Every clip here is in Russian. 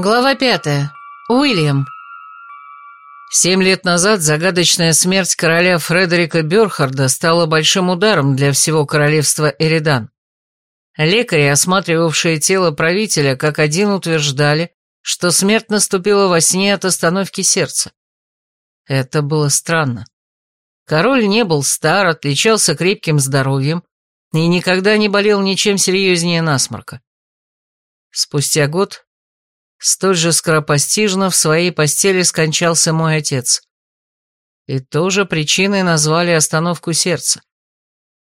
Глава пятая. Уильям. Семь лет назад загадочная смерть короля Фредерика Бёрхарда стала большим ударом для всего королевства Эридан. Лекари, осматривавшие тело правителя, как один утверждали, что смерть наступила во сне от остановки сердца. Это было странно. Король не был стар, отличался крепким здоровьем и никогда не болел ничем серьезнее насморка. Спустя год Столь же скоропостижно в своей постели скончался мой отец. И тоже причиной назвали остановку сердца.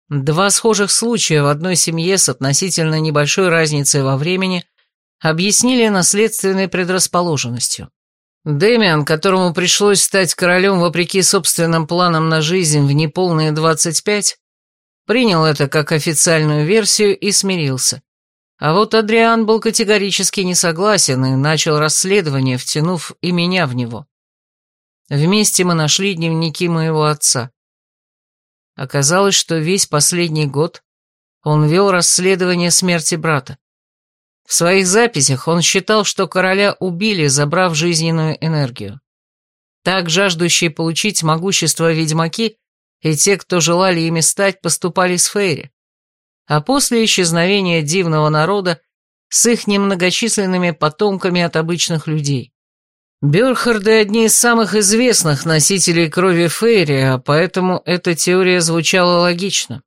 Два схожих случая в одной семье с относительно небольшой разницей во времени объяснили наследственной предрасположенностью. Дэмиан, которому пришлось стать королем вопреки собственным планам на жизнь в неполные 25, принял это как официальную версию и смирился. А вот Адриан был категорически не согласен и начал расследование, втянув и меня в него. Вместе мы нашли дневники моего отца. Оказалось, что весь последний год он вел расследование смерти брата. В своих записях он считал, что короля убили, забрав жизненную энергию. Так жаждущие получить могущество ведьмаки и те, кто желали ими стать, поступали с Фейри а после исчезновения дивного народа с их немногочисленными потомками от обычных людей. Бёрхарды – одни из самых известных носителей крови Фейри, а поэтому эта теория звучала логично.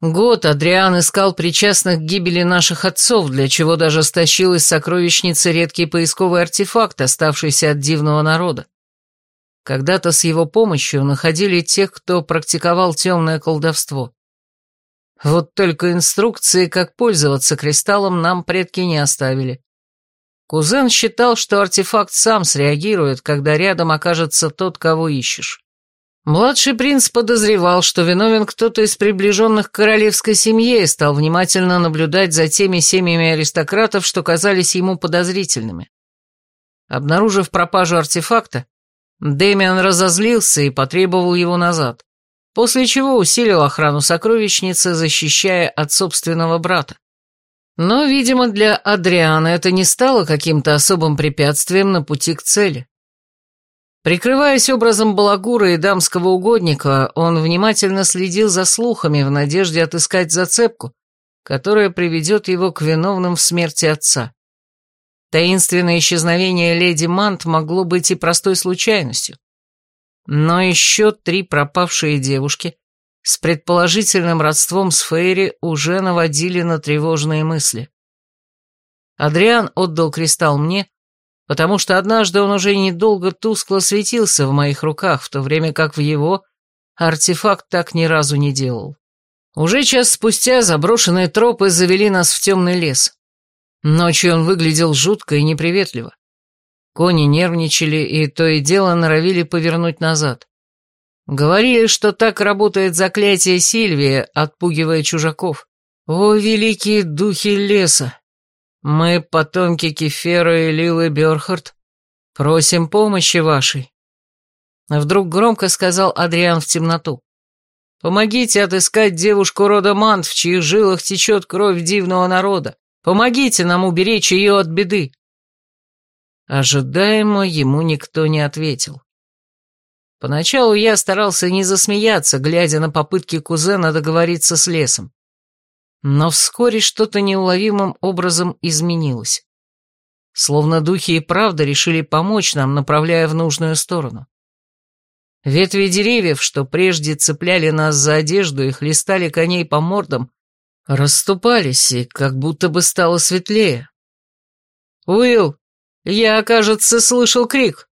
Год Адриан искал причастных к гибели наших отцов, для чего даже стащил из сокровищницы редкий поисковый артефакт, оставшийся от дивного народа. Когда-то с его помощью находили тех, кто практиковал темное колдовство. Вот только инструкции, как пользоваться кристаллом, нам предки не оставили. Кузен считал, что артефакт сам среагирует, когда рядом окажется тот, кого ищешь. Младший принц подозревал, что виновен кто-то из приближенных к королевской семье и стал внимательно наблюдать за теми семьями аристократов, что казались ему подозрительными. Обнаружив пропажу артефакта, Дэмиан разозлился и потребовал его назад после чего усилил охрану сокровищницы, защищая от собственного брата. Но, видимо, для Адриана это не стало каким-то особым препятствием на пути к цели. Прикрываясь образом балагура и дамского угодника, он внимательно следил за слухами в надежде отыскать зацепку, которая приведет его к виновным в смерти отца. Таинственное исчезновение леди Мант могло быть и простой случайностью. Но еще три пропавшие девушки с предположительным родством с Фейри уже наводили на тревожные мысли. Адриан отдал кристалл мне, потому что однажды он уже недолго тускло светился в моих руках, в то время как в его артефакт так ни разу не делал. Уже час спустя заброшенные тропы завели нас в темный лес. Ночью он выглядел жутко и неприветливо. Кони нервничали и то и дело норовили повернуть назад. Говорили, что так работает заклятие Сильвия, отпугивая чужаков. О, великие духи леса! Мы, потомки Кефера и Лилы Бёрхард, просим помощи вашей. Вдруг громко сказал Адриан в темноту. Помогите отыскать девушку рода Мант, в чьих жилах течет кровь дивного народа. Помогите нам уберечь ее от беды. Ожидаемо ему никто не ответил. Поначалу я старался не засмеяться, глядя на попытки кузена договориться с лесом. Но вскоре что-то неуловимым образом изменилось. Словно духи и правда решили помочь нам, направляя в нужную сторону. Ветви деревьев, что прежде цепляли нас за одежду и хлестали коней по мордам, расступались, и как будто бы стало светлее. «Уилл, «Я, кажется, слышал крик».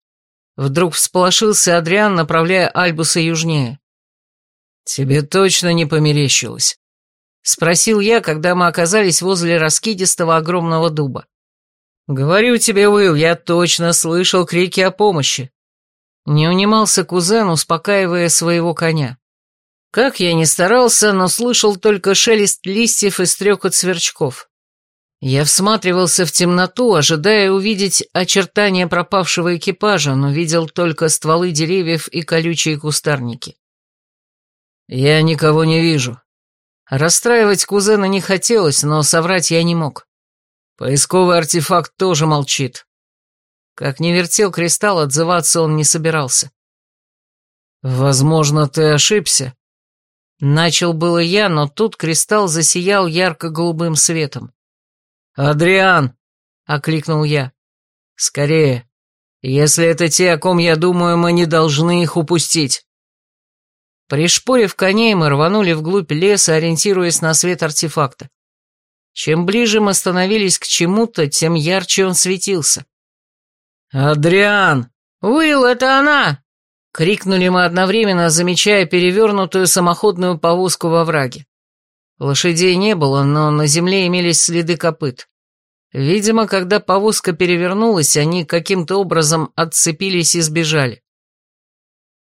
Вдруг всполошился Адриан, направляя Альбуса южнее. «Тебе точно не померещилось?» Спросил я, когда мы оказались возле раскидистого огромного дуба. «Говорю тебе, Уилл, я точно слышал крики о помощи». Не унимался кузен, успокаивая своего коня. Как я ни старался, но слышал только шелест листьев и стрекот сверчков. Я всматривался в темноту, ожидая увидеть очертания пропавшего экипажа, но видел только стволы деревьев и колючие кустарники. «Я никого не вижу». Расстраивать кузена не хотелось, но соврать я не мог. Поисковый артефакт тоже молчит. Как не вертел кристалл, отзываться он не собирался. «Возможно, ты ошибся». Начал было я, но тут кристалл засиял ярко-голубым светом. «Адриан!» — окликнул я. «Скорее. Если это те, о ком я думаю, мы не должны их упустить». Пришпорив коней, мы рванули вглубь леса, ориентируясь на свет артефакта. Чем ближе мы становились к чему-то, тем ярче он светился. «Адриан! Уилл, это она!» — крикнули мы одновременно, замечая перевернутую самоходную повозку во враге. Лошадей не было, но на земле имелись следы копыт. Видимо, когда повозка перевернулась, они каким-то образом отцепились и сбежали.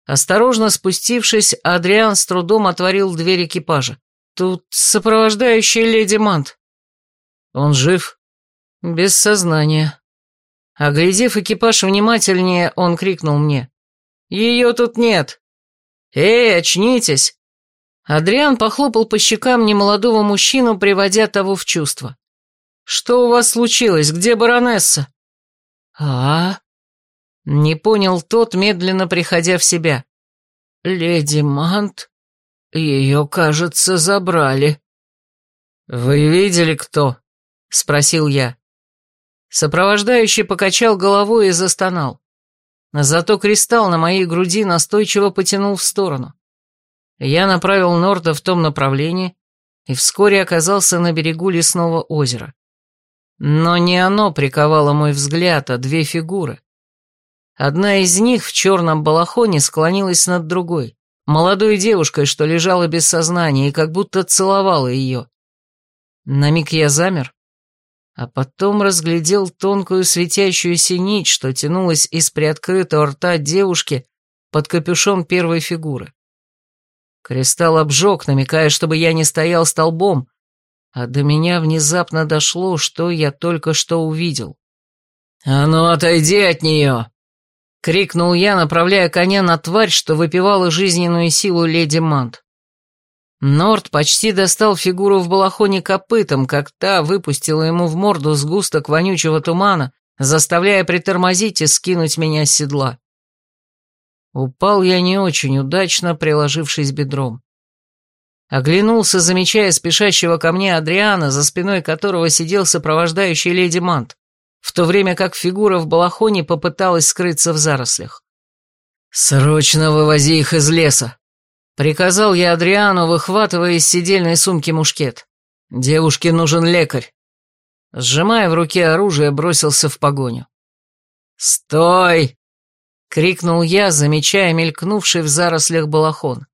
Осторожно спустившись, Адриан с трудом отворил дверь экипажа. «Тут сопровождающая леди Мант». «Он жив?» «Без сознания». Оглядев экипаж внимательнее, он крикнул мне. «Ее тут нет!» «Эй, очнитесь!» Адриан похлопал по щекам немолодого мужчину, приводя того в чувство. «Что у вас случилось? Где баронесса?» «А?» Не понял тот, медленно приходя в себя. «Леди Мант? Ее, кажется, забрали». «Вы видели, кто?» — спросил я. Сопровождающий покачал головой и застонал. Зато кристалл на моей груди настойчиво потянул в сторону. Я направил Норда в том направлении и вскоре оказался на берегу лесного озера. Но не оно приковало мой взгляд, а две фигуры. Одна из них в черном балахоне склонилась над другой, молодой девушкой, что лежала без сознания и как будто целовала ее. На миг я замер, а потом разглядел тонкую светящуюся нить, что тянулась из приоткрытого рта девушки под капюшон первой фигуры. Кристалл обжег, намекая, чтобы я не стоял столбом, а до меня внезапно дошло, что я только что увидел. «А ну, отойди от нее!» — крикнул я, направляя коня на тварь, что выпивала жизненную силу леди Мант. Норд почти достал фигуру в балахоне копытом, как та выпустила ему в морду сгусток вонючего тумана, заставляя притормозить и скинуть меня с седла. Упал я не очень удачно, приложившись бедром. Оглянулся, замечая спешащего ко мне Адриана, за спиной которого сидел сопровождающий леди Мант, в то время как фигура в балахоне попыталась скрыться в зарослях. «Срочно вывози их из леса!» Приказал я Адриану, выхватывая из сидельной сумки мушкет. «Девушке нужен лекарь». Сжимая в руке оружие, бросился в погоню. «Стой!» — крикнул я, замечая мелькнувший в зарослях балахон.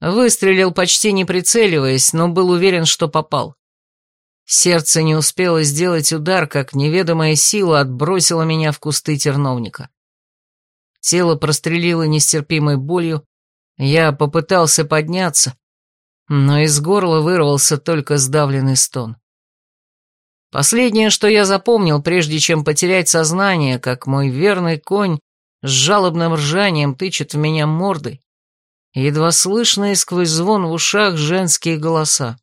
Выстрелил почти не прицеливаясь, но был уверен, что попал. Сердце не успело сделать удар, как неведомая сила отбросила меня в кусты терновника. Тело прострелило нестерпимой болью, я попытался подняться, но из горла вырвался только сдавленный стон. Последнее, что я запомнил, прежде чем потерять сознание, как мой верный конь с жалобным ржанием тычет в меня мордой, едва слышные сквозь звон в ушах женские голоса.